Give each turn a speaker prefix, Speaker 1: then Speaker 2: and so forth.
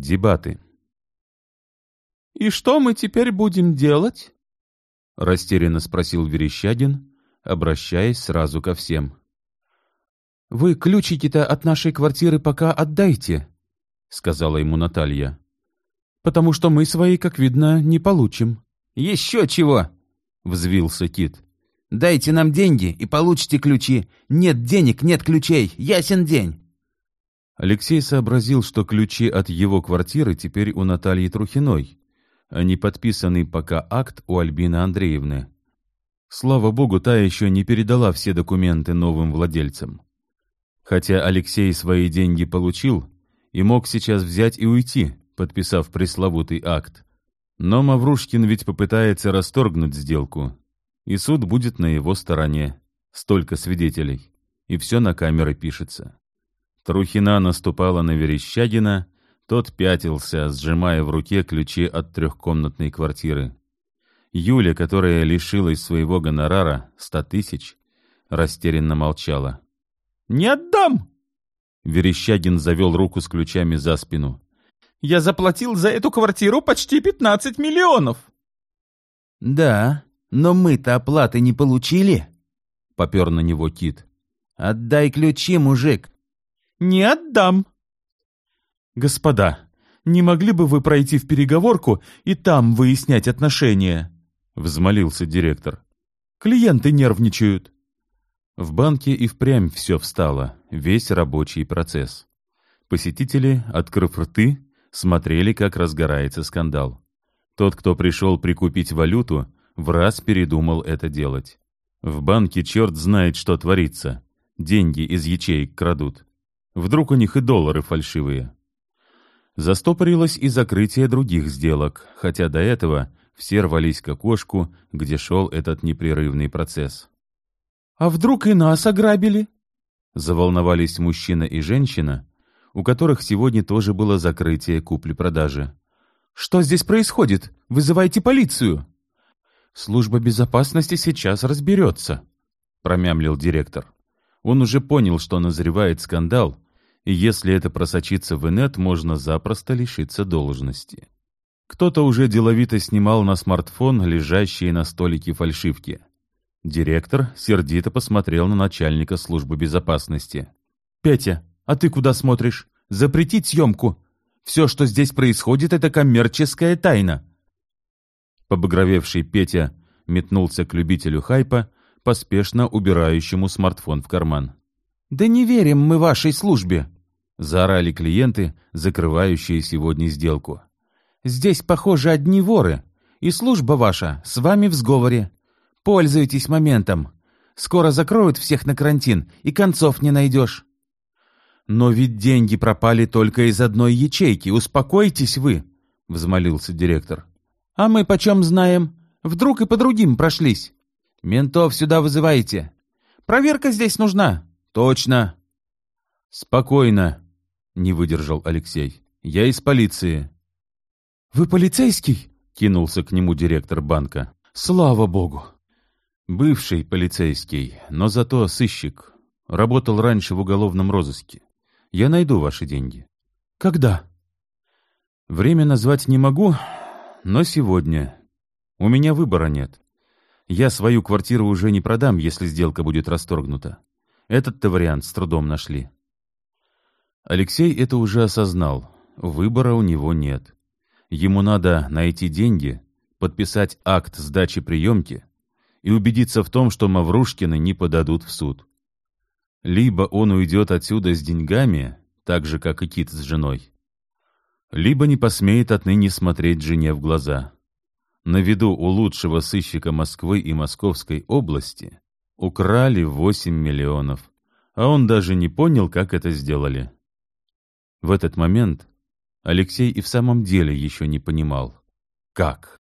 Speaker 1: Дебаты.
Speaker 2: «И что мы теперь будем делать?»
Speaker 1: — растерянно спросил Верещагин, обращаясь сразу ко всем.
Speaker 2: «Вы ключики-то от нашей квартиры пока отдайте», — сказала ему Наталья. «Потому что мы свои, как видно, не получим».
Speaker 3: «Еще чего!» — взвился Кит.
Speaker 4: «Дайте нам деньги и получите ключи. Нет денег, нет ключей. Ясен день».
Speaker 1: Алексей сообразил, что ключи от его квартиры теперь у Натальи Трухиной, а не подписанный пока акт у Альбины Андреевны. Слава богу, та еще не передала все документы новым владельцам. Хотя Алексей свои деньги получил и мог сейчас взять и уйти, подписав пресловутый акт. Но Маврушкин ведь попытается расторгнуть сделку, и суд будет на его стороне. Столько свидетелей, и все на камеры пишется. Трухина наступала на Верещагина, тот пятился, сжимая в руке ключи от трехкомнатной квартиры. Юля, которая лишилась своего гонорара, ста тысяч, растерянно молчала.
Speaker 2: «Не отдам!»
Speaker 1: Верещагин завел руку с ключами за спину.
Speaker 2: «Я заплатил за эту квартиру почти пятнадцать миллионов!»
Speaker 4: «Да, но мы-то оплаты не получили!»
Speaker 1: — попер на него Кит.
Speaker 4: «Отдай ключи, мужик!»
Speaker 2: Не отдам. Господа, не могли бы вы пройти в переговорку и там выяснять отношения?
Speaker 1: Взмолился директор.
Speaker 2: Клиенты нервничают.
Speaker 1: В банке и впрямь все встало, весь рабочий процесс. Посетители, открыв рты, смотрели, как разгорается скандал. Тот, кто пришел прикупить валюту, в раз передумал это делать. В банке черт знает, что творится. Деньги из ячеек крадут. Вдруг у них и доллары фальшивые. Застопорилось и закрытие других сделок, хотя до этого все рвались к окошку, где шел этот непрерывный процесс.
Speaker 2: «А вдруг и нас ограбили?»
Speaker 1: Заволновались мужчина и женщина, у которых сегодня тоже было закрытие купли-продажи.
Speaker 2: «Что здесь происходит? Вызывайте полицию!» «Служба безопасности сейчас разберется», — промямлил директор.
Speaker 1: Он уже понял, что назревает скандал, и если это просочится в инет, можно запросто лишиться должности. Кто-то уже деловито снимал на смартфон лежащие на столике фальшивки. Директор сердито посмотрел на начальника службы безопасности.
Speaker 2: «Петя, а ты куда смотришь? Запретить съемку! Все, что здесь происходит, это коммерческая тайна!»
Speaker 1: Побагровевший Петя метнулся к любителю хайпа, поспешно убирающему смартфон в карман.
Speaker 4: «Да не верим мы вашей службе!»
Speaker 1: — заорали клиенты, закрывающие сегодня сделку.
Speaker 4: «Здесь, похоже, одни воры, и служба ваша с вами в сговоре. Пользуйтесь моментом. Скоро закроют всех на карантин, и концов не найдешь».
Speaker 2: «Но ведь деньги пропали только из одной ячейки. Успокойтесь вы!» — взмолился директор.
Speaker 4: «А мы почем знаем? Вдруг и по другим прошлись? Ментов сюда вызываете. Проверка здесь нужна. Точно!»
Speaker 1: «Спокойно!» Не выдержал Алексей. «Я из полиции».
Speaker 2: «Вы полицейский?»
Speaker 1: — кинулся к нему директор банка.
Speaker 2: «Слава богу!»
Speaker 1: «Бывший полицейский, но зато сыщик. Работал раньше в уголовном розыске. Я найду ваши деньги».
Speaker 2: «Когда?»
Speaker 1: «Время назвать не могу, но сегодня. У меня выбора нет. Я свою квартиру уже не продам, если сделка будет расторгнута. Этот-то вариант с трудом нашли». Алексей это уже осознал. Выбора у него нет. Ему надо найти деньги, подписать акт сдачи приемки и убедиться в том, что Маврушкины не подадут в суд. Либо он уйдет отсюда с деньгами, так же, как и Кит с женой, либо не посмеет отныне смотреть жене в глаза. На виду у лучшего сыщика Москвы и Московской области украли 8 миллионов, а он даже не понял, как это сделали. В этот момент Алексей и в самом деле еще не понимал, как.